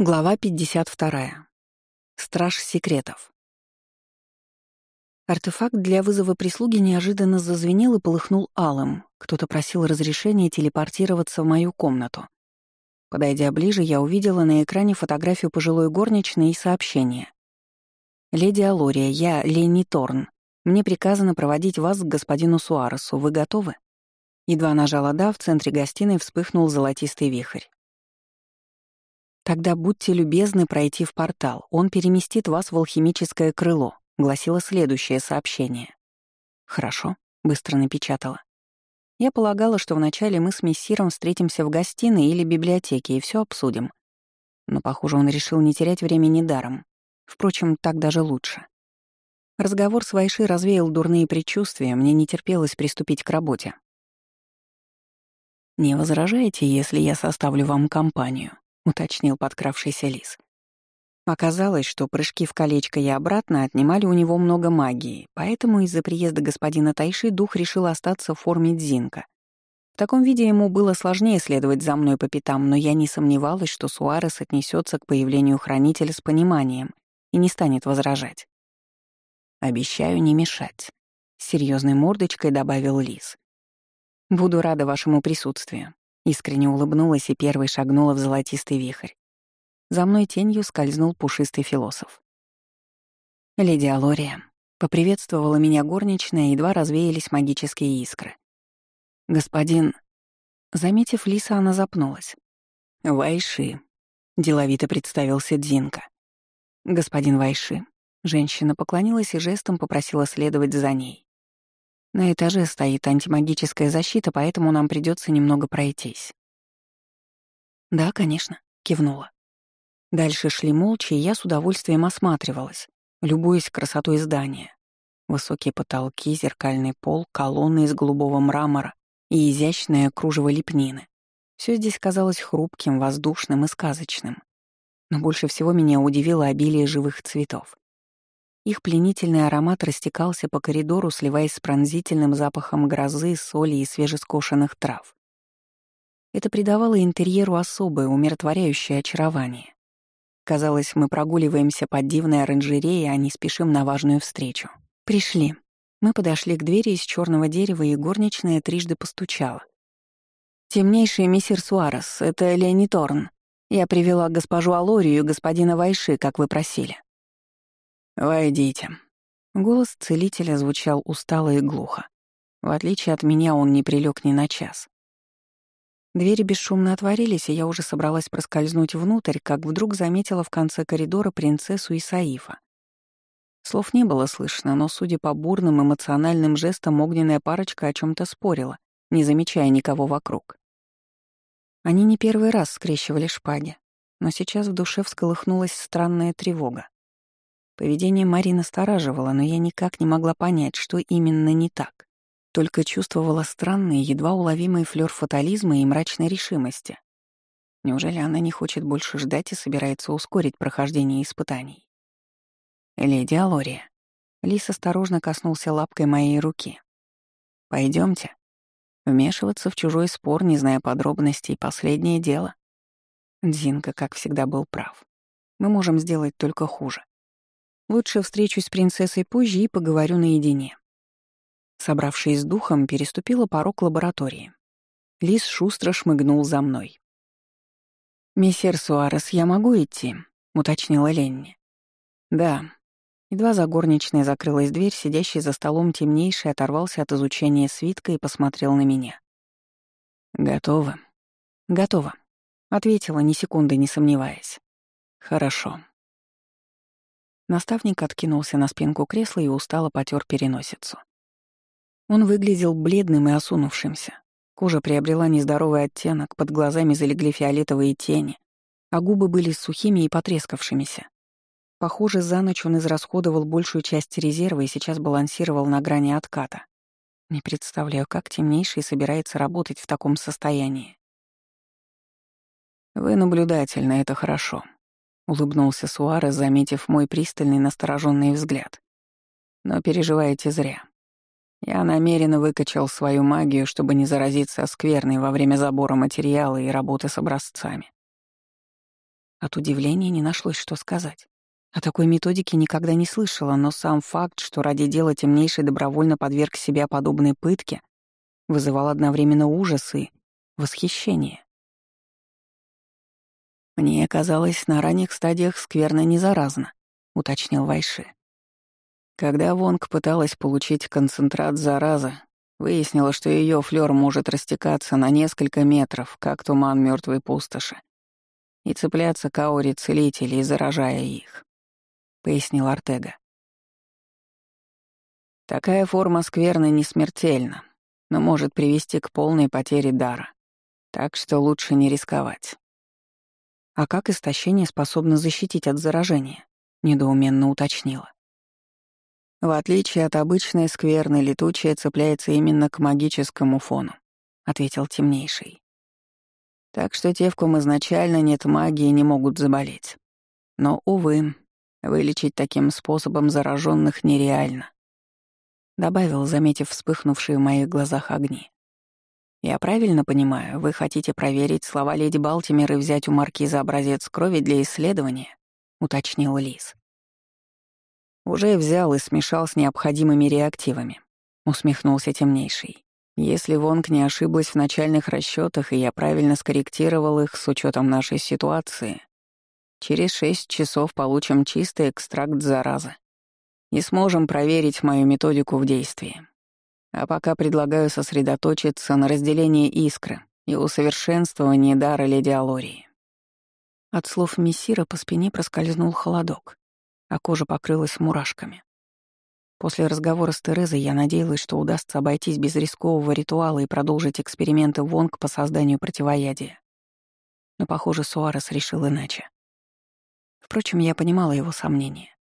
Глава 52. Страж секретов. Артефакт для вызова прислуги неожиданно зазвенел и полыхнул алым. Кто-то просил разрешения телепортироваться в мою комнату. Подойдя ближе, я увидела на экране фотографию пожилой горничной и сообщение. «Леди Алория, я Лени Торн. Мне приказано проводить вас к господину Суаресу. Вы готовы?» Едва нажала «да», в центре гостиной вспыхнул золотистый вихрь. «Тогда будьте любезны пройти в портал, он переместит вас в алхимическое крыло», — гласило следующее сообщение. «Хорошо», — быстро напечатала. Я полагала, что вначале мы с мессиром встретимся в гостиной или библиотеке и все обсудим. Но, похоже, он решил не терять времени даром. Впрочем, так даже лучше. Разговор с Вайши развеял дурные предчувствия, мне не терпелось приступить к работе. «Не возражаете, если я составлю вам компанию?» — уточнил подкравшийся лис. Оказалось, что прыжки в колечко и обратно отнимали у него много магии, поэтому из-за приезда господина Тайши дух решил остаться в форме дзинка. В таком виде ему было сложнее следовать за мной по пятам, но я не сомневалась, что Суарес отнесется к появлению хранителя с пониманием и не станет возражать. «Обещаю не мешать», — серьезной мордочкой добавил лис. «Буду рада вашему присутствию», Искренне улыбнулась и первой шагнула в золотистый вихрь. За мной тенью скользнул пушистый философ. «Леди Алория», — поприветствовала меня горничная, едва развеялись магические искры. «Господин...» Заметив Лиса, она запнулась. «Вайши», — деловито представился Дзинка. «Господин Вайши». Женщина поклонилась и жестом попросила следовать за ней. На этаже стоит антимагическая защита, поэтому нам придется немного пройтись. Да, конечно, кивнула. Дальше шли молча, и я с удовольствием осматривалась, любуясь красотой здания. Высокие потолки, зеркальный пол, колонны из голубого мрамора и изящное кружево лепнины. Все здесь казалось хрупким, воздушным и сказочным. Но больше всего меня удивило обилие живых цветов. Их пленительный аромат растекался по коридору, сливаясь с пронзительным запахом грозы, соли и свежескошенных трав. Это придавало интерьеру особое, умиротворяющее очарование. Казалось, мы прогуливаемся под дивной оранжереей, а не спешим на важную встречу. Пришли. Мы подошли к двери из черного дерева, и горничная трижды постучала. «Темнейший миссир Суарес, это Леони Торн. Я привела госпожу Алорию и господина Вайши, как вы просили». «Войдите». Голос целителя звучал устало и глухо. В отличие от меня, он не прилег ни на час. Двери бесшумно отворились, и я уже собралась проскользнуть внутрь, как вдруг заметила в конце коридора принцессу Исаифа. Слов не было слышно, но, судя по бурным эмоциональным жестам, огненная парочка о чем то спорила, не замечая никого вокруг. Они не первый раз скрещивали шпаги, но сейчас в душе всколыхнулась странная тревога. Поведение Мари настораживало, но я никак не могла понять, что именно не так. Только чувствовала странный, едва уловимый флёр фатализма и мрачной решимости. Неужели она не хочет больше ждать и собирается ускорить прохождение испытаний? «Леди Алория». Лис осторожно коснулся лапкой моей руки. Пойдемте. Вмешиваться в чужой спор, не зная подробностей, последнее дело. Дзинка, как всегда, был прав. Мы можем сделать только хуже. Лучше встречусь с принцессой позже и поговорю наедине. Собравшись с духом, переступила порог лаборатории. Лис шустро шмыгнул за мной. «Мессер Суарес, я могу идти?» — уточнила Ленни. «Да». Едва за горничной закрылась дверь, сидящий за столом темнейший оторвался от изучения свитка и посмотрел на меня. «Готово?» «Готово», — ответила, ни секунды не сомневаясь. «Хорошо». Наставник откинулся на спинку кресла и устало потер переносицу. Он выглядел бледным и осунувшимся. Кожа приобрела нездоровый оттенок, под глазами залегли фиолетовые тени, а губы были сухими и потрескавшимися. Похоже, за ночь он израсходовал большую часть резерва и сейчас балансировал на грани отката. Не представляю, как темнейший собирается работать в таком состоянии. «Вы наблюдательны, это хорошо», — улыбнулся Суарес, заметив мой пристальный настороженный взгляд. «Но переживаете зря. Я намеренно выкачал свою магию, чтобы не заразиться скверной во время забора материала и работы с образцами». От удивления не нашлось, что сказать. О такой методике никогда не слышала, но сам факт, что ради дела темнейший добровольно подверг себя подобной пытке, вызывал одновременно ужас и восхищение. «Мне казалось, на ранних стадиях скверно не заразно», — уточнил Вайши. Когда Вонг пыталась получить концентрат заразы, выяснила, что ее флёр может растекаться на несколько метров, как туман мертвой пустоши, и цепляться к ауре целителей, заражая их, — пояснил Артега. Такая форма скверны не смертельна, но может привести к полной потере дара, так что лучше не рисковать. «А как истощение способно защитить от заражения?» — недоуменно уточнила. В отличие от обычной скверны, летучая цепляется именно к магическому фону, ответил темнейший. Так что те, в ком изначально нет магии, не могут заболеть. Но, увы, вылечить таким способом зараженных нереально. Добавил, заметив вспыхнувшие в моих глазах огни. «Я правильно понимаю, вы хотите проверить слова леди Балтимер и взять у маркиза образец крови для исследования?» — уточнил Лис. «Уже взял и смешал с необходимыми реактивами», — усмехнулся темнейший. «Если Вонг не ошиблась в начальных расчетах, и я правильно скорректировал их с учетом нашей ситуации, через шесть часов получим чистый экстракт заразы и сможем проверить мою методику в действии. А пока предлагаю сосредоточиться на разделении искры и усовершенствовании дара леди Алории. От слов мессира по спине проскользнул холодок, а кожа покрылась мурашками. После разговора с Терезой я надеялась, что удастся обойтись без рискового ритуала и продолжить эксперименты Вонг по созданию противоядия. Но, похоже, Суарес решил иначе. Впрочем, я понимала его сомнения.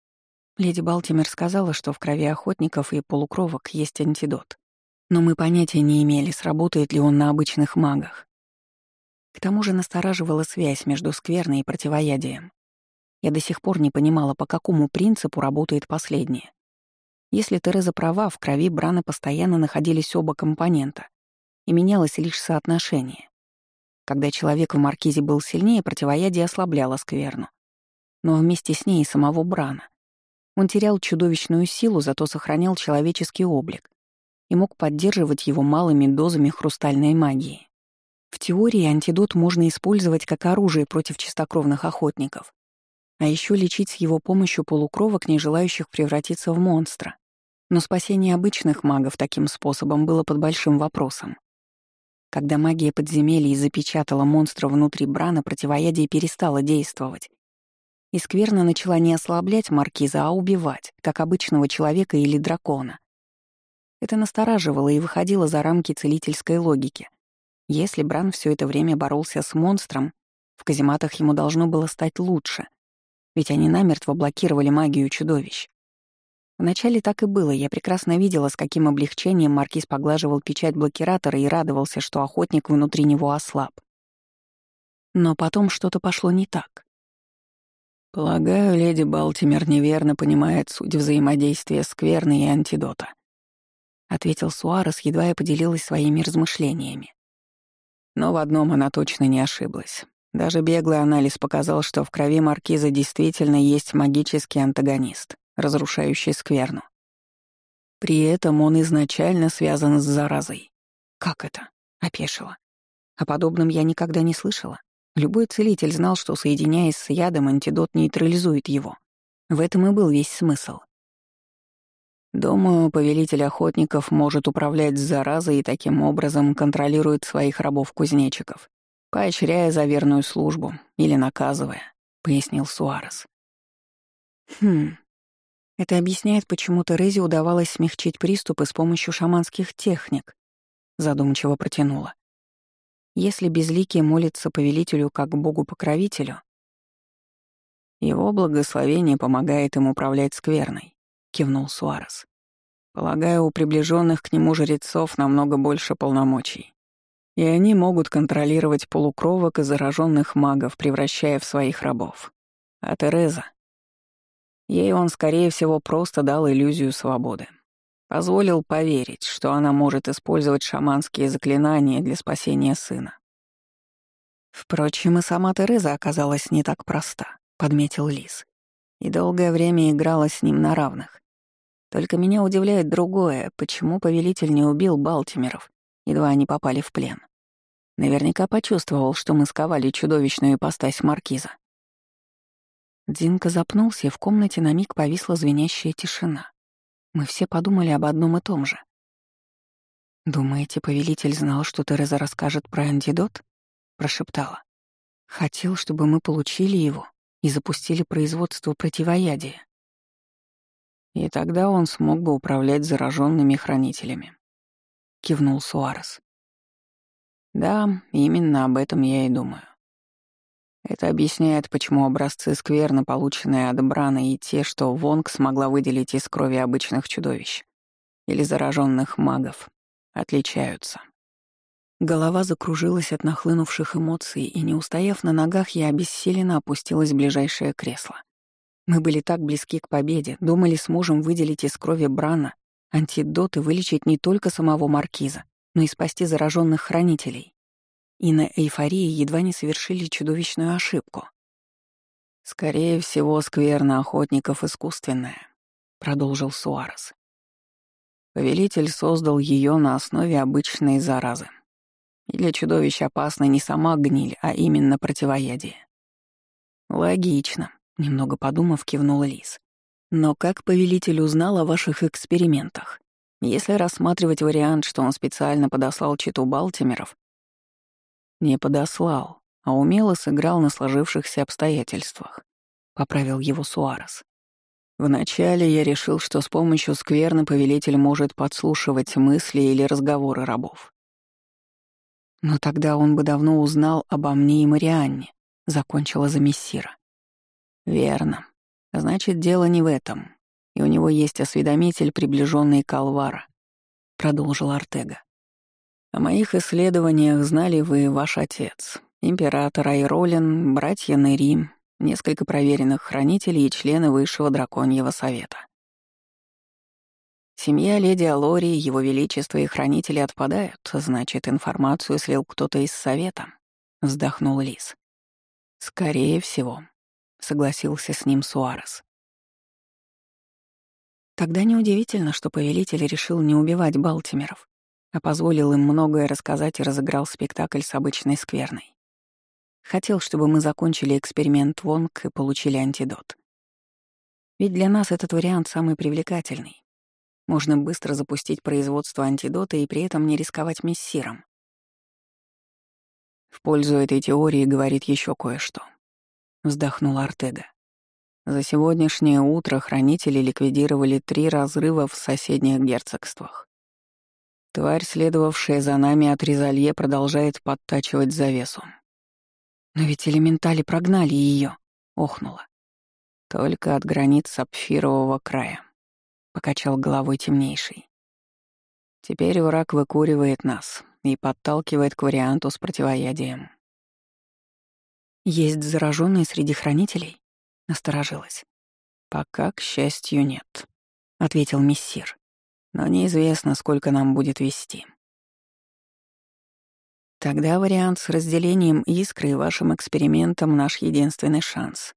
Леди Балтимер сказала, что в крови охотников и полукровок есть антидот но мы понятия не имели, сработает ли он на обычных магах. К тому же настораживала связь между скверной и противоядием. Я до сих пор не понимала, по какому принципу работает последнее. Если Тереза права, в крови Брана постоянно находились оба компонента, и менялось лишь соотношение. Когда человек в маркизе был сильнее, противоядие ослабляло скверну. Но вместе с ней и самого Брана. Он терял чудовищную силу, зато сохранял человеческий облик и мог поддерживать его малыми дозами хрустальной магии. В теории антидот можно использовать как оружие против чистокровных охотников, а еще лечить с его помощью полукровок, не желающих превратиться в монстра. Но спасение обычных магов таким способом было под большим вопросом. Когда магия подземелья запечатала монстра внутри Брана, противоядие перестало действовать. И скверно начала не ослаблять маркиза, а убивать, как обычного человека или дракона. Это настораживало и выходило за рамки целительской логики. Если Бран все это время боролся с монстром, в казематах ему должно было стать лучше, ведь они намертво блокировали магию чудовищ. Вначале так и было, я прекрасно видела, с каким облегчением Маркиз поглаживал печать блокиратора и радовался, что охотник внутри него ослаб. Но потом что-то пошло не так. Полагаю, леди Балтимер неверно понимает суть взаимодействия скверны и антидота ответил Суарес, едва я поделилась своими размышлениями. Но в одном она точно не ошиблась. Даже беглый анализ показал, что в крови маркиза действительно есть магический антагонист, разрушающий скверну. При этом он изначально связан с заразой. Как это? Опешила. О подобном я никогда не слышала. Любой целитель знал, что, соединяясь с ядом, антидот нейтрализует его. В этом и был весь смысл. Думаю, повелитель охотников может управлять заразой и таким образом контролирует своих рабов-кузнечиков, поощряя за верную службу или наказывая, — пояснил Суарес. Хм, это объясняет, почему Терезе удавалось смягчить приступы с помощью шаманских техник, — задумчиво протянула. Если безликий молится повелителю как богу-покровителю, его благословение помогает им управлять скверной кивнул Суарес. Полагаю, у приближенных к нему жрецов намного больше полномочий. И они могут контролировать полукровок и зараженных магов, превращая в своих рабов. А Тереза? Ей он, скорее всего, просто дал иллюзию свободы. Позволил поверить, что она может использовать шаманские заклинания для спасения сына. Впрочем, и сама Тереза оказалась не так проста, подметил Лис. И долгое время играла с ним на равных. Только меня удивляет другое, почему повелитель не убил Балтимеров, едва они попали в плен. Наверняка почувствовал, что мы сковали чудовищную ипостась маркиза. Динка запнулся, и в комнате на миг повисла звенящая тишина. Мы все подумали об одном и том же. «Думаете, повелитель знал, что Тереза расскажет про антидот?» — прошептала. «Хотел, чтобы мы получили его и запустили производство противоядия». И тогда он смог бы управлять зараженными хранителями. Кивнул Суарес. Да, именно об этом я и думаю. Это объясняет, почему образцы скверны, полученные от Брана, и те, что Вонг смогла выделить из крови обычных чудовищ или зараженных магов, отличаются. Голова закружилась от нахлынувших эмоций, и, не устояв на ногах, я обессиленно опустилась в ближайшее кресло. Мы были так близки к победе, думали, сможем выделить из крови Брана антидот и вылечить не только самого Маркиза, но и спасти зараженных хранителей. И на эйфории едва не совершили чудовищную ошибку. «Скорее всего, скверна охотников искусственная», — продолжил Суарес. Повелитель создал ее на основе обычной заразы. Или чудовищ опасна не сама гниль, а именно противоядие. Логично, Немного подумав, кивнула Лис. Но как повелитель узнал о ваших экспериментах? Если рассматривать вариант, что он специально подослал читу Балтимеров, не подослал, а умело сыграл на сложившихся обстоятельствах, поправил его Суарес. Вначале я решил, что с помощью скверны повелитель может подслушивать мысли или разговоры рабов. Но тогда он бы давно узнал обо мне и Марианне, закончила за мессира. Верно. Значит, дело не в этом. И у него есть осведомитель, приближенный к Алвара, продолжил Артега. О моих исследованиях знали вы, ваш отец, император Айролин, братья Нери, несколько проверенных хранителей и члены Высшего Драконьего Совета. Семья леди Алори, его величество и хранители отпадают, значит, информацию слил кто-то из Совета, вздохнул Лис. Скорее всего, согласился с ним Суарес. Тогда неудивительно, что повелитель решил не убивать Балтимеров, а позволил им многое рассказать и разыграл спектакль с обычной скверной. Хотел, чтобы мы закончили эксперимент Вонг и получили антидот. Ведь для нас этот вариант самый привлекательный. Можно быстро запустить производство антидота и при этом не рисковать мессиром. В пользу этой теории говорит еще кое-что вздохнул Артега. За сегодняшнее утро хранители ликвидировали три разрыва в соседних герцогствах. Тварь, следовавшая за нами от Ризалье, продолжает подтачивать завесу. «Но ведь элементали прогнали ее, охнула. «Только от границ сапфирового края», — покачал головой темнейший. «Теперь враг выкуривает нас и подталкивает к варианту с противоядием. «Есть зараженные среди хранителей?» — насторожилась. «Пока, к счастью, нет», — ответил мессир. «Но неизвестно, сколько нам будет вести». Тогда вариант с разделением искры и вашим экспериментом — наш единственный шанс.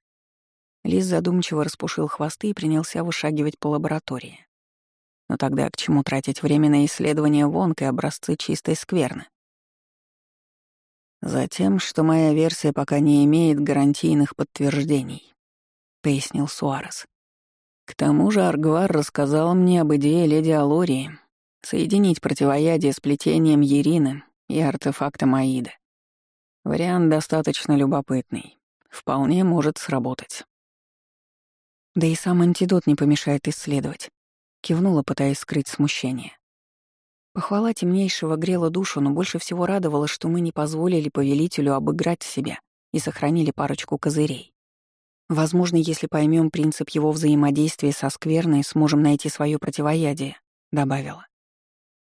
Лис задумчиво распушил хвосты и принялся вышагивать по лаборатории. Но тогда к чему тратить время на исследование вонк и образцы чистой скверны? Затем, что моя версия пока не имеет гарантийных подтверждений, пояснил Суарес. К тому же Аргвар рассказал мне об идее леди Алории соединить противоядие с плетением Ерины и артефактом Аида. Вариант достаточно любопытный. Вполне может сработать. Да и сам антидот не помешает исследовать. Кивнула, пытаясь скрыть смущение. Похвала темнейшего грела душу, но больше всего радовало, что мы не позволили повелителю обыграть себя и сохранили парочку козырей. Возможно, если поймем принцип его взаимодействия со скверной, сможем найти свое противоядие, добавила.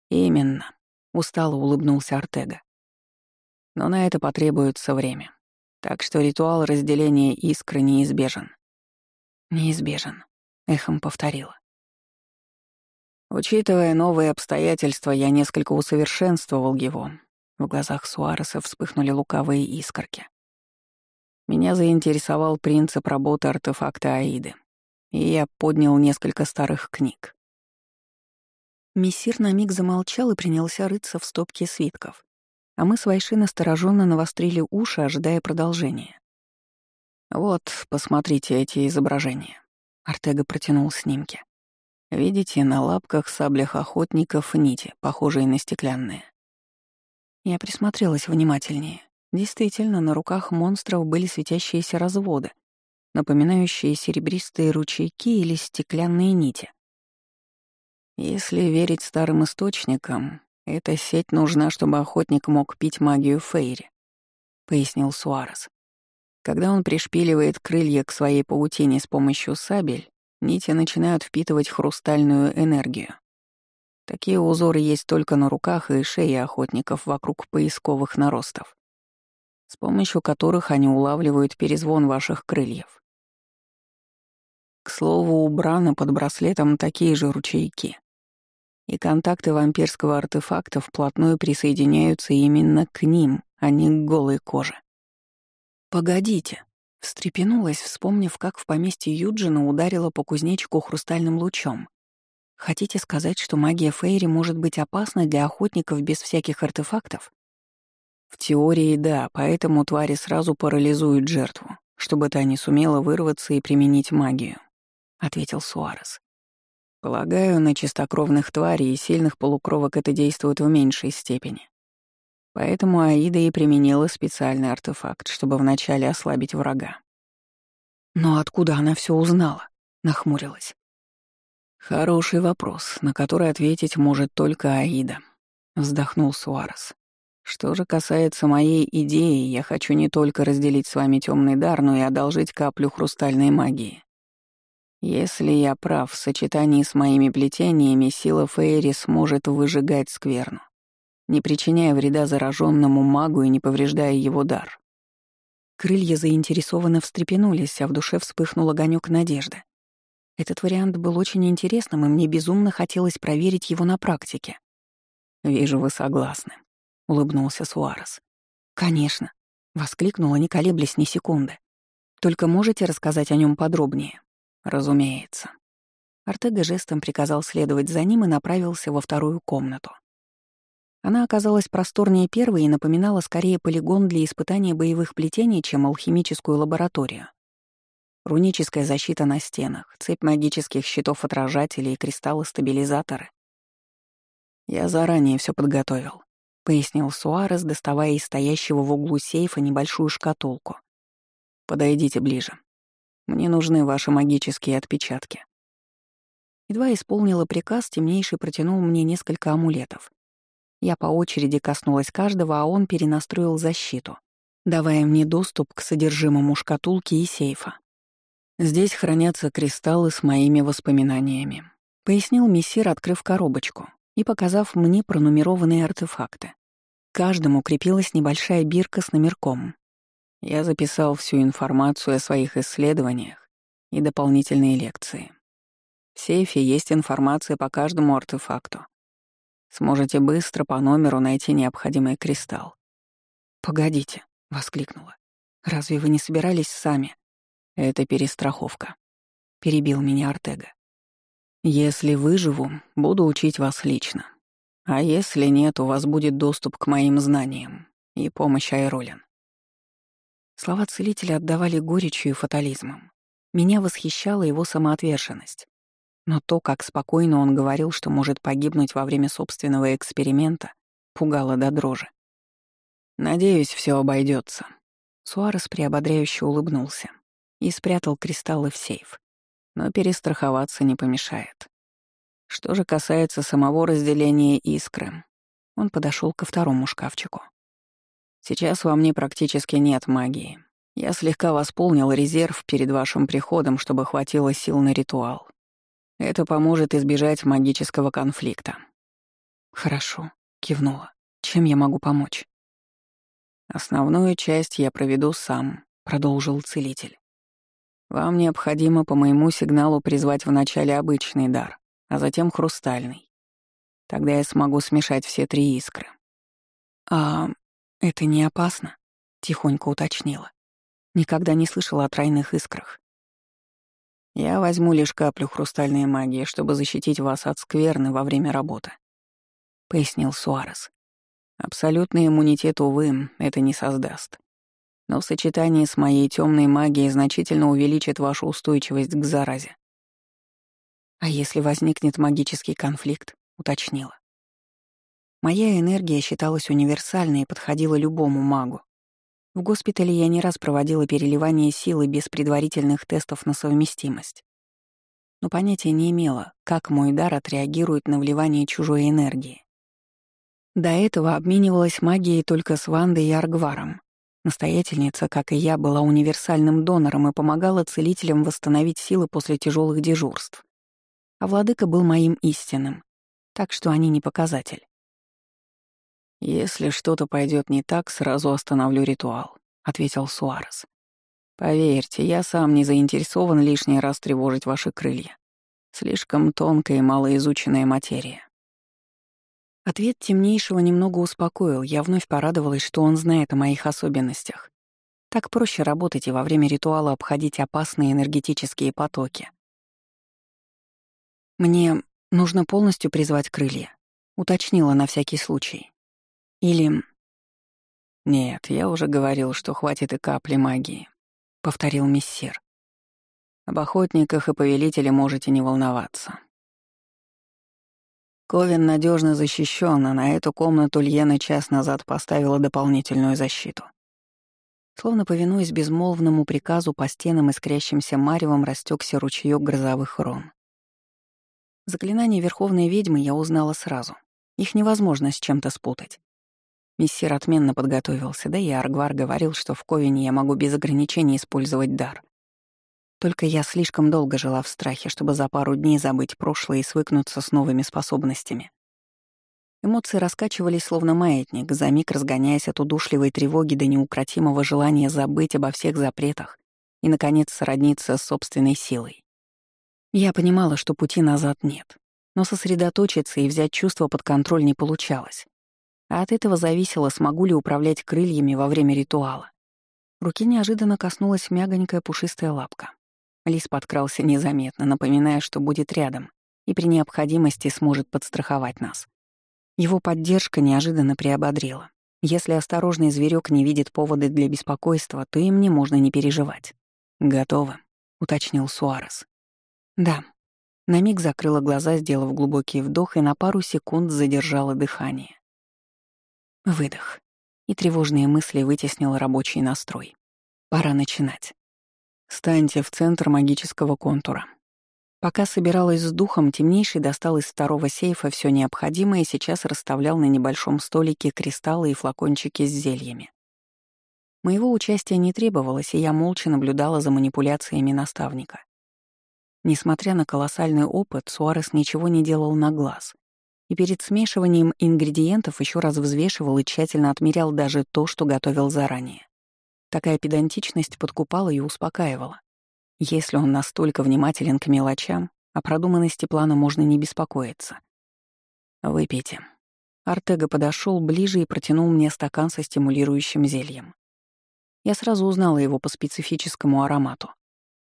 Именно, устало улыбнулся Артега. Но на это потребуется время. Так что ритуал разделения искры неизбежен. Неизбежен, эхом повторила. Учитывая новые обстоятельства, я несколько усовершенствовал его. В глазах Суареса вспыхнули лукавые искорки. Меня заинтересовал принцип работы артефакта Аиды, и я поднял несколько старых книг. Мессир на миг замолчал и принялся рыться в стопке свитков, а мы с Вайши настороженно навострили уши, ожидая продолжения. «Вот, посмотрите эти изображения». Артега протянул снимки. «Видите, на лапках саблях охотников нити, похожие на стеклянные. Я присмотрелась внимательнее. Действительно, на руках монстров были светящиеся разводы, напоминающие серебристые ручейки или стеклянные нити. Если верить старым источникам, эта сеть нужна, чтобы охотник мог пить магию Фейри, пояснил Суарес. Когда он пришпиливает крылья к своей паутине с помощью сабель, нити начинают впитывать хрустальную энергию. Такие узоры есть только на руках и шее охотников вокруг поисковых наростов, с помощью которых они улавливают перезвон ваших крыльев. К слову, у Брана под браслетом такие же ручейки. И контакты вампирского артефакта вплотную присоединяются именно к ним, а не к голой коже. «Погодите», — встрепенулась, вспомнив, как в поместье Юджина ударила по кузнечику хрустальным лучом. Хотите сказать, что магия Фейри может быть опасна для охотников без всяких артефактов? В теории да, поэтому твари сразу парализуют жертву, чтобы та не сумела вырваться и применить магию, ответил Суарес. Полагаю, на чистокровных тварей и сильных полукровок это действует в меньшей степени. Поэтому Аида и применила специальный артефакт, чтобы вначале ослабить врага. Но откуда она все узнала? Нахмурилась. «Хороший вопрос, на который ответить может только Аида», — вздохнул Суарес. «Что же касается моей идеи, я хочу не только разделить с вами темный дар, но и одолжить каплю хрустальной магии. Если я прав, в сочетании с моими плетениями сила Фейри сможет выжигать скверну, не причиняя вреда зараженному магу и не повреждая его дар». Крылья заинтересованно встрепенулись, а в душе вспыхнул огонек надежды. Этот вариант был очень интересным, и мне безумно хотелось проверить его на практике. «Вижу, вы согласны», — улыбнулся Суарес. «Конечно», — воскликнула, не колеблясь ни секунды. «Только можете рассказать о нем подробнее?» «Разумеется». Артега жестом приказал следовать за ним и направился во вторую комнату. Она оказалась просторнее первой и напоминала скорее полигон для испытания боевых плетений, чем алхимическую лабораторию. Руническая защита на стенах, цепь магических щитов-отражателей и кристаллы-стабилизаторы. «Я заранее все подготовил», — пояснил Суарес, доставая из стоящего в углу сейфа небольшую шкатулку. «Подойдите ближе. Мне нужны ваши магические отпечатки». Едва исполнила приказ, темнейший протянул мне несколько амулетов. Я по очереди коснулась каждого, а он перенастроил защиту, давая мне доступ к содержимому шкатулки и сейфа. Здесь хранятся кристаллы с моими воспоминаниями», — пояснил мессир, открыв коробочку и показав мне пронумерованные артефакты. каждому крепилась небольшая бирка с номерком. Я записал всю информацию о своих исследованиях и дополнительные лекции. В сейфе есть информация по каждому артефакту. Сможете быстро по номеру найти необходимый кристалл. «Погодите», — воскликнула. «Разве вы не собирались сами?» Это перестраховка. Перебил меня Артега. Если выживу, буду учить вас лично. А если нет, у вас будет доступ к моим знаниям и помощь Айролин. Слова целителя отдавали горечью и фатализмом. Меня восхищала его самоотверженность. Но то, как спокойно он говорил, что может погибнуть во время собственного эксперимента, пугало до дрожи. «Надеюсь, все обойдется. Суарес приободряюще улыбнулся и спрятал кристаллы в сейф. Но перестраховаться не помешает. Что же касается самого разделения искры, он подошел ко второму шкафчику. Сейчас во мне практически нет магии. Я слегка восполнил резерв перед вашим приходом, чтобы хватило сил на ритуал. Это поможет избежать магического конфликта. Хорошо, кивнула. Чем я могу помочь? Основную часть я проведу сам, продолжил целитель. Вам необходимо по моему сигналу призвать вначале обычный дар, а затем хрустальный. Тогда я смогу смешать все три искры. А «Это не опасно?» — тихонько уточнила. Никогда не слышала о тройных искрах. «Я возьму лишь каплю хрустальной магии, чтобы защитить вас от скверны во время работы», — пояснил Суарес. «Абсолютный иммунитет, увы, это не создаст. Но в сочетании с моей темной магией значительно увеличит вашу устойчивость к заразе. «А если возникнет магический конфликт?» — уточнила. Моя энергия считалась универсальной и подходила любому магу. В госпитале я не раз проводила переливание силы без предварительных тестов на совместимость. Но понятия не имела, как мой дар отреагирует на вливание чужой энергии. До этого обменивалась магией только с Вандой и Аргваром. Настоятельница, как и я, была универсальным донором и помогала целителям восстановить силы после тяжелых дежурств а владыка был моим истинным, так что они не показатель. «Если что-то пойдет не так, сразу остановлю ритуал», — ответил Суарес. «Поверьте, я сам не заинтересован лишний раз тревожить ваши крылья. Слишком тонкая и малоизученная материя». Ответ темнейшего немного успокоил, я вновь порадовалась, что он знает о моих особенностях. Так проще работать и во время ритуала обходить опасные энергетические потоки. «Мне нужно полностью призвать крылья», — уточнила на всякий случай. «Или...» «Нет, я уже говорил, что хватит и капли магии», — повторил мессир. «Об охотниках и повелителе можете не волноваться». Ковен надежно защищен, а на эту комнату Льена час назад поставила дополнительную защиту. Словно повинуясь безмолвному приказу, по стенам искрящимся маревом растекся ручеёк грозовых рон. Заклинания Верховной Ведьмы я узнала сразу. Их невозможно с чем-то спутать. Мессир отменно подготовился, да и Аргвар говорил, что в Ковине я могу без ограничений использовать дар. Только я слишком долго жила в страхе, чтобы за пару дней забыть прошлое и свыкнуться с новыми способностями. Эмоции раскачивались словно маятник, за миг разгоняясь от удушливой тревоги до неукротимого желания забыть обо всех запретах и, наконец, сродниться с собственной силой. Я понимала, что пути назад нет, но сосредоточиться и взять чувство под контроль не получалось. А от этого зависело, смогу ли управлять крыльями во время ритуала. Руки неожиданно коснулась мягонькая пушистая лапка. Лис подкрался незаметно, напоминая, что будет рядом и при необходимости сможет подстраховать нас. Его поддержка неожиданно приободрила. Если осторожный зверек не видит поводы для беспокойства, то им не можно не переживать. «Готово», — уточнил Суарес. Да. На миг закрыла глаза, сделав глубокий вдох, и на пару секунд задержала дыхание. Выдох. И тревожные мысли вытеснил рабочий настрой. Пора начинать. Станьте в центр магического контура. Пока собиралась с духом, темнейший достал из второго сейфа все необходимое и сейчас расставлял на небольшом столике кристаллы и флакончики с зельями. Моего участия не требовалось, и я молча наблюдала за манипуляциями наставника. Несмотря на колоссальный опыт, Суарес ничего не делал на глаз. И перед смешиванием ингредиентов еще раз взвешивал и тщательно отмерял даже то, что готовил заранее. Такая педантичность подкупала и успокаивала. Если он настолько внимателен к мелочам, о продуманности плана можно не беспокоиться. «Выпейте». Артега подошел ближе и протянул мне стакан со стимулирующим зельем. Я сразу узнала его по специфическому аромату.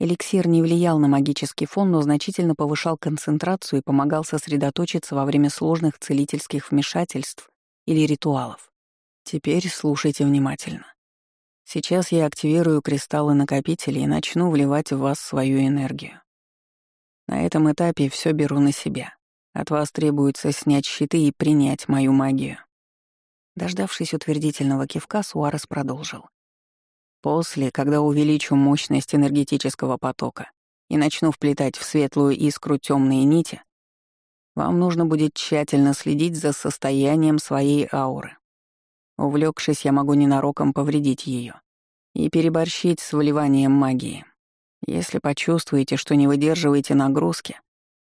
Эликсир не влиял на магический фон, но значительно повышал концентрацию и помогал сосредоточиться во время сложных целительских вмешательств или ритуалов. Теперь слушайте внимательно. Сейчас я активирую кристаллы-накопители и начну вливать в вас свою энергию. На этом этапе все беру на себя. От вас требуется снять щиты и принять мою магию. Дождавшись утвердительного кивка, Суарес продолжил. После, когда увеличу мощность энергетического потока и начну вплетать в светлую искру темные нити, вам нужно будет тщательно следить за состоянием своей ауры. Увлекшись, я могу ненароком повредить ее и переборщить с выливанием магии. Если почувствуете, что не выдерживаете нагрузки,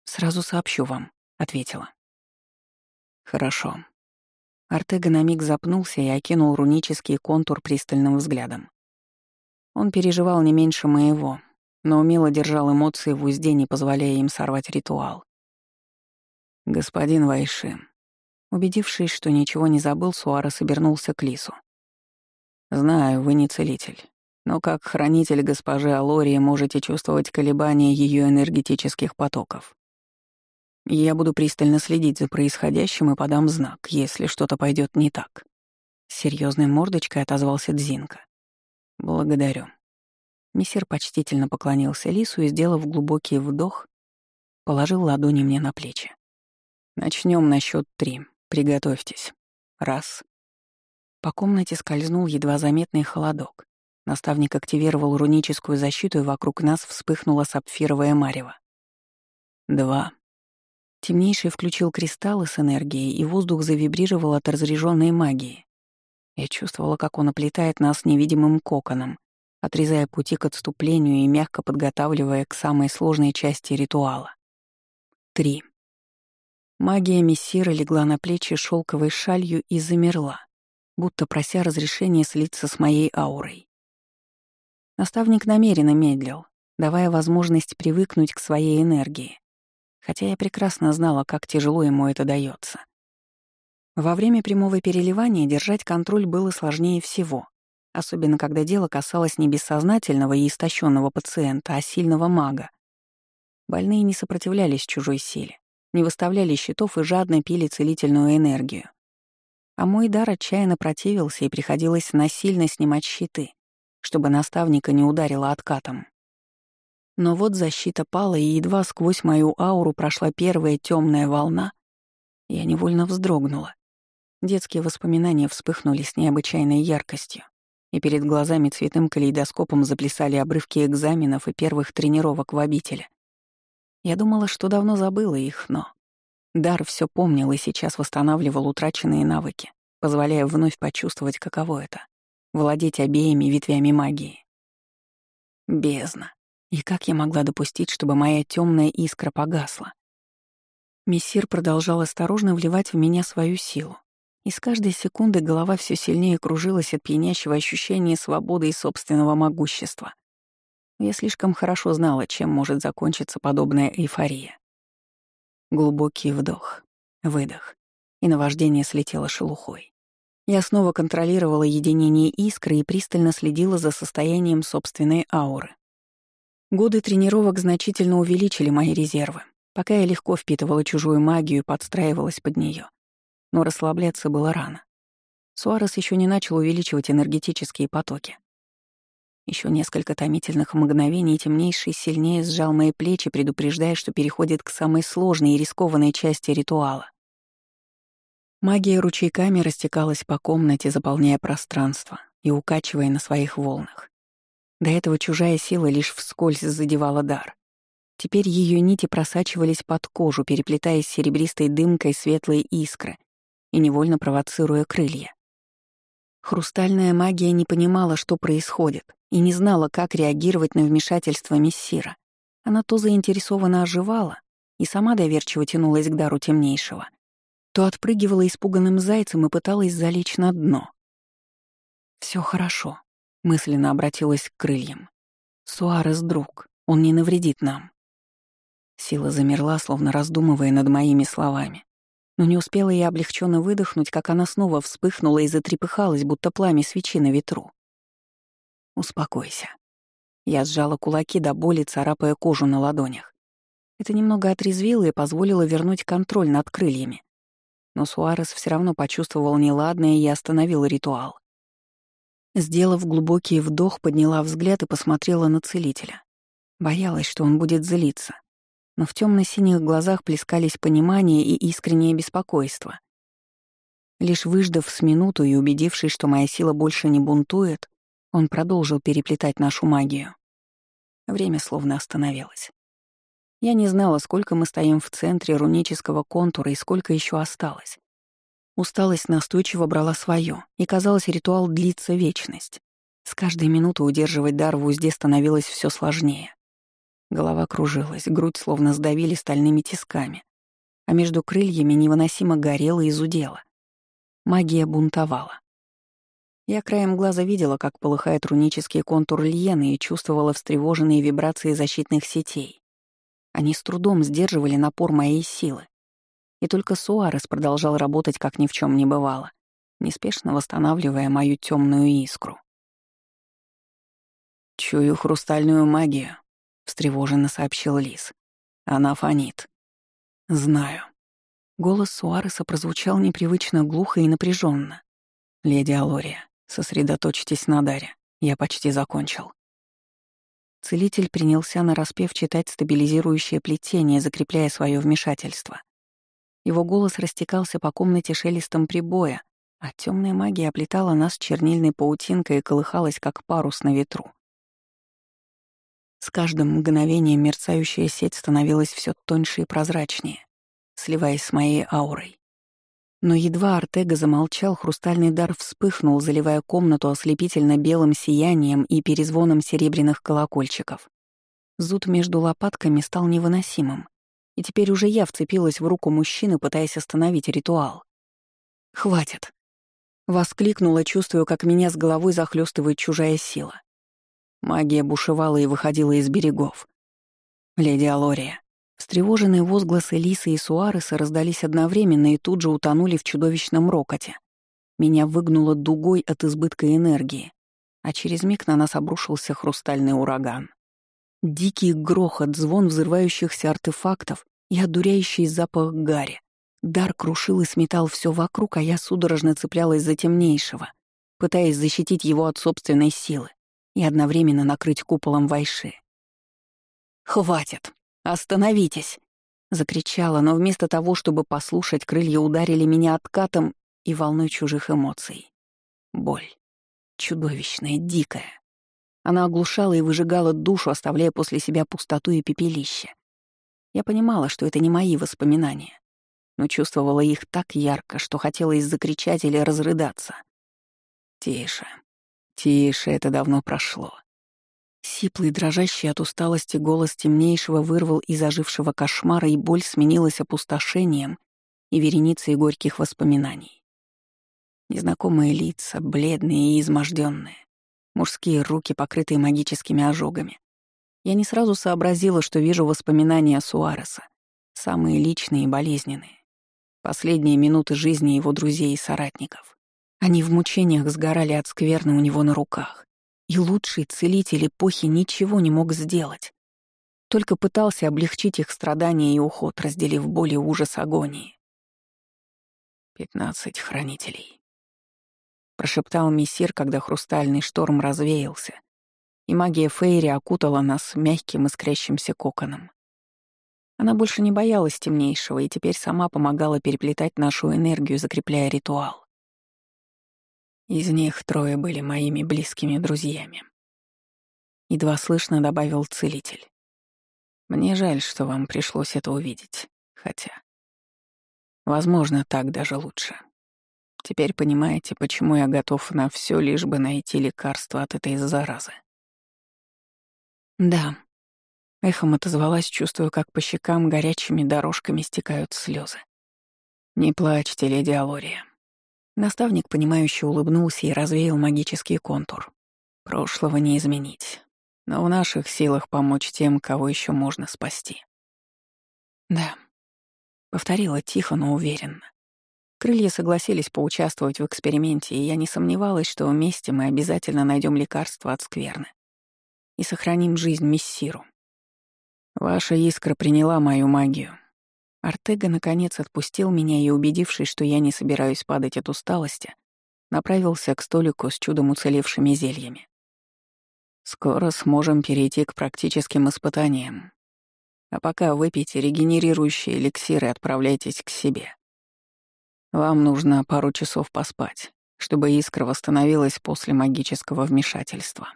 сразу сообщу вам, ответила. Хорошо. Артега на миг запнулся и окинул рунический контур пристальным взглядом. Он переживал не меньше моего, но умело держал эмоции в узде, не позволяя им сорвать ритуал. «Господин Вайши». Убедившись, что ничего не забыл, Суарес обернулся к Лису. Знаю, вы не целитель, но как хранитель госпожи Алории можете чувствовать колебания ее энергетических потоков. Я буду пристально следить за происходящим и подам знак, если что-то пойдет не так. С серьезной мордочкой отозвался Дзинка. Благодарю. Мессир почтительно поклонился Лису и, сделав глубокий вдох, положил ладони мне на плечи. Начнем на счет три. Приготовьтесь. Раз. По комнате скользнул едва заметный холодок. Наставник активировал руническую защиту, и вокруг нас вспыхнула сапфировая марево. Два. Темнейший включил кристаллы с энергией, и воздух завибрировал от разряженной магии. Я чувствовала, как он оплетает нас невидимым коконом, отрезая пути к отступлению и мягко подготавливая к самой сложной части ритуала. Три. Магия мессира легла на плечи шелковой шалью и замерла, будто прося разрешения слиться с моей аурой. Наставник намеренно медлил, давая возможность привыкнуть к своей энергии хотя я прекрасно знала, как тяжело ему это дается. Во время прямого переливания держать контроль было сложнее всего, особенно когда дело касалось не бессознательного и истощенного пациента, а сильного мага. Больные не сопротивлялись чужой силе, не выставляли щитов и жадно пили целительную энергию. А мой дар отчаянно противился, и приходилось насильно снимать щиты, чтобы наставника не ударило откатом. Но вот защита пала, и едва сквозь мою ауру прошла первая темная волна, я невольно вздрогнула. Детские воспоминания вспыхнули с необычайной яркостью, и перед глазами цветным калейдоскопом заплясали обрывки экзаменов и первых тренировок в обители. Я думала, что давно забыла их, но... Дар все помнил и сейчас восстанавливал утраченные навыки, позволяя вновь почувствовать, каково это — владеть обеими ветвями магии. Бездна. И как я могла допустить, чтобы моя темная искра погасла? Мессир продолжал осторожно вливать в меня свою силу. И с каждой секунды голова все сильнее кружилась от пьянящего ощущения свободы и собственного могущества. Я слишком хорошо знала, чем может закончиться подобная эйфория. Глубокий вдох, выдох, и наваждение слетело шелухой. Я снова контролировала единение искры и пристально следила за состоянием собственной ауры. Годы тренировок значительно увеличили мои резервы, пока я легко впитывала чужую магию и подстраивалась под нее. Но расслабляться было рано. Суарес еще не начал увеличивать энергетические потоки. Еще несколько томительных мгновений темнейший сильнее сжал мои плечи, предупреждая, что переходит к самой сложной и рискованной части ритуала. Магия ручейками растекалась по комнате, заполняя пространство и укачивая на своих волнах. До этого чужая сила лишь вскользь задевала дар. Теперь ее нити просачивались под кожу, переплетаясь серебристой дымкой светлые искры и невольно провоцируя крылья. Хрустальная магия не понимала, что происходит, и не знала, как реагировать на вмешательство мессира. Она то заинтересованно оживала и сама доверчиво тянулась к дару темнейшего, то отпрыгивала испуганным зайцем и пыталась залечь на дно. Все хорошо», Мысленно обратилась к крыльям. «Суарес — друг, он не навредит нам». Сила замерла, словно раздумывая над моими словами. Но не успела я облегченно выдохнуть, как она снова вспыхнула и затрепыхалась, будто пламя свечи на ветру. «Успокойся». Я сжала кулаки до боли, царапая кожу на ладонях. Это немного отрезвило и позволило вернуть контроль над крыльями. Но Суарес все равно почувствовал неладное и остановил ритуал. Сделав глубокий вдох, подняла взгляд и посмотрела на целителя. Боялась, что он будет злиться. Но в темно синих глазах плескались понимание и искреннее беспокойство. Лишь выждав с минуту и убедившись, что моя сила больше не бунтует, он продолжил переплетать нашу магию. Время словно остановилось. Я не знала, сколько мы стоим в центре рунического контура и сколько еще осталось. Усталость настойчиво брала свое, и, казалось, ритуал длится вечность. С каждой минутой удерживать дар в узде становилось все сложнее. Голова кружилась, грудь словно сдавили стальными тисками, а между крыльями невыносимо горело и зудело. Магия бунтовала. Я краем глаза видела, как полыхает рунический контур Льены и чувствовала встревоженные вибрации защитных сетей. Они с трудом сдерживали напор моей силы, и только Суарес продолжал работать, как ни в чем не бывало, неспешно восстанавливая мою темную искру. «Чую хрустальную магию», — встревоженно сообщил Лис. «Она фонит». «Знаю». Голос Суареса прозвучал непривычно глухо и напряженно. «Леди Алория, сосредоточьтесь на даре. Я почти закончил». Целитель принялся нараспев читать стабилизирующее плетение, закрепляя свое вмешательство. Его голос растекался по комнате шелестом прибоя, а темная магия оплетала нас чернильной паутинкой и колыхалась, как парус на ветру. С каждым мгновением мерцающая сеть становилась все тоньше и прозрачнее, сливаясь с моей аурой. Но едва Артега замолчал, хрустальный дар вспыхнул, заливая комнату ослепительно белым сиянием и перезвоном серебряных колокольчиков. Зуд между лопатками стал невыносимым, и теперь уже я вцепилась в руку мужчины, пытаясь остановить ритуал. «Хватит!» — воскликнула, чувствуя, как меня с головой захлестывает чужая сила. Магия бушевала и выходила из берегов. «Леди Алория, Встревоженные возгласы Лисы и Суареса раздались одновременно и тут же утонули в чудовищном рокоте. Меня выгнуло дугой от избытка энергии, а через миг на нас обрушился хрустальный ураган. Дикий грохот, звон взрывающихся артефактов и одуряющий запах гари. Дар крушил и сметал все вокруг, а я судорожно цеплялась за темнейшего, пытаясь защитить его от собственной силы и одновременно накрыть куполом Вайши. «Хватит!» «Остановитесь!» — закричала, но вместо того, чтобы послушать, крылья ударили меня откатом и волной чужих эмоций. Боль. Чудовищная, дикая. Она оглушала и выжигала душу, оставляя после себя пустоту и пепелище. Я понимала, что это не мои воспоминания, но чувствовала их так ярко, что хотелось закричать или разрыдаться. «Тише, тише, это давно прошло. Сиплый, дрожащий от усталости голос темнейшего вырвал из ожившего кошмара, и боль сменилась опустошением и вереницей горьких воспоминаний. Незнакомые лица, бледные и изможденные, мужские руки, покрытые магическими ожогами. Я не сразу сообразила, что вижу воспоминания Суареса, самые личные и болезненные. Последние минуты жизни его друзей и соратников. Они в мучениях сгорали от скверны у него на руках. И лучший целитель эпохи ничего не мог сделать. Только пытался облегчить их страдания и уход, разделив боль и ужас агонии. «Пятнадцать хранителей», — прошептал мессир, когда хрустальный шторм развеялся, и магия Фейри окутала нас мягким искрящимся коконом. Она больше не боялась темнейшего и теперь сама помогала переплетать нашу энергию, закрепляя ритуал. Из них трое были моими близкими друзьями. Едва слышно добавил целитель. Мне жаль, что вам пришлось это увидеть, хотя... Возможно, так даже лучше. Теперь понимаете, почему я готов на все, лишь бы найти лекарство от этой заразы. Да. Эхом отозвалась, чувствуя, как по щекам горячими дорожками стекают слезы. Не плачьте, леди Алория. Наставник, понимающе улыбнулся и развеял магический контур. Прошлого не изменить, но в наших силах помочь тем, кого еще можно спасти. Да, повторила тихо, но уверенно. Крылья согласились поучаствовать в эксперименте, и я не сомневалась, что вместе мы обязательно найдем лекарство от скверны и сохраним жизнь Мессиру. Ваша искра приняла мою магию, Артега, наконец, отпустил меня и, убедившись, что я не собираюсь падать от усталости, направился к столику с чудом уцелевшими зельями. «Скоро сможем перейти к практическим испытаниям. А пока выпейте регенерирующие эликсиры и отправляйтесь к себе. Вам нужно пару часов поспать, чтобы искра восстановилась после магического вмешательства».